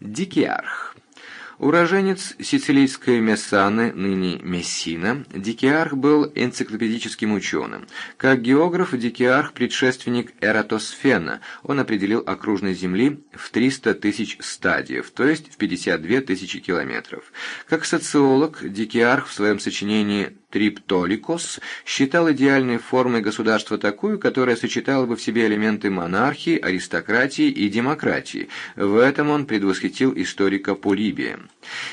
Дикиарх. Уроженец сицилийской Мессаны, ныне Мессина, Дикиарх был энциклопедическим ученым. Как географ, Дикиарх – предшественник Эратосфена. Он определил окружность Земли в 300 тысяч стадиев, то есть в 52 тысячи километров. Как социолог, Дикиарх в своем сочинении Триптоликос считал идеальной формой государства такую, которая сочетала бы в себе элементы монархии, аристократии и демократии. В этом он предвосхитил историка Полибия.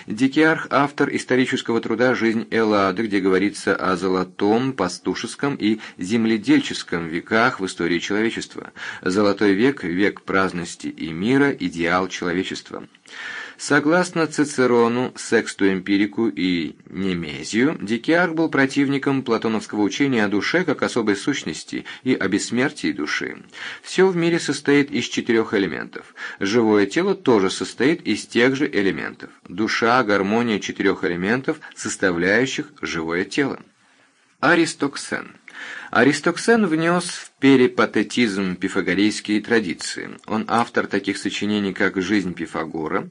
Дикиарх – автор исторического труда «Жизнь Эллады», где говорится о золотом, пастушеском и земледельческом веках в истории человечества. Золотой век – век праздности и мира, идеал человечества. Согласно Цицерону, Сексту Эмпирику и Немезию, Дикиарх был противником платоновского учения о душе как особой сущности и о бессмертии души. Все в мире состоит из четырех элементов. Живое тело тоже состоит из тех же элементов. Душа – гармония четырех элементов, составляющих живое тело. Аристоксен Аристоксен внес в перипатетизм пифагорейские традиции. Он автор таких сочинений, как «Жизнь Пифагора»,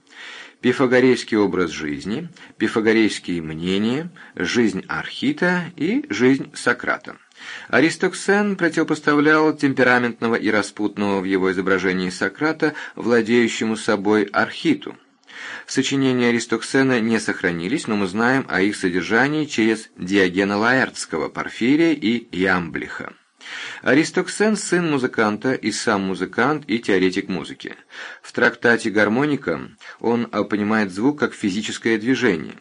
«Пифагорейский образ жизни», «Пифагорейские мнения», «Жизнь Архита» и «Жизнь Сократа». Аристоксен противопоставлял темпераментного и распутного в его изображении Сократа, владеющему собой Архиту. Сочинения Аристоксена не сохранились, но мы знаем о их содержании через Диогена Лаэртского, Порфирия и Ямблиха. Аристоксен – сын музыканта и сам музыкант и теоретик музыки. В трактате «Гармоника» он понимает звук как физическое движение.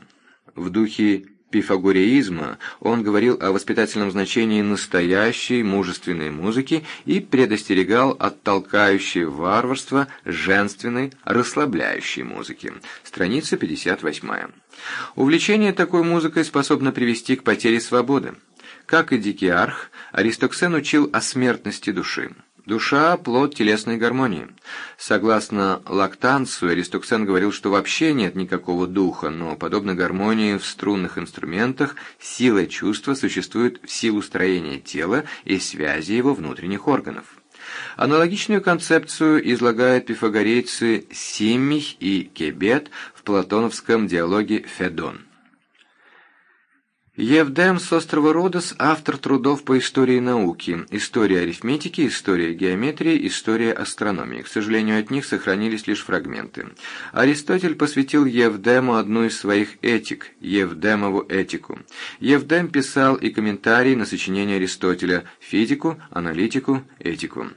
В духе пифагореизма он говорил о воспитательном значении настоящей мужественной музыки и предостерегал от толкающей варварства женственной расслабляющей музыки. Страница 58. Увлечение такой музыкой способно привести к потере свободы. Как и Дикиарх, Аристоксен учил о смертности души. Душа – плод телесной гармонии. Согласно Лактанцию, Аристоксен говорил, что вообще нет никакого духа, но, подобно гармонии в струнных инструментах, сила чувства существует в силу строения тела и связи его внутренних органов. Аналогичную концепцию излагают пифагорейцы Симмих и Кебет в платоновском диалоге «Федон». Евдем с острова Родос – автор трудов по истории науки, история арифметики, история геометрии, история астрономии. К сожалению, от них сохранились лишь фрагменты. Аристотель посвятил Евдему одну из своих этик – Евдемову этику. Евдем писал и комментарии на сочинения Аристотеля – физику, аналитику, этику.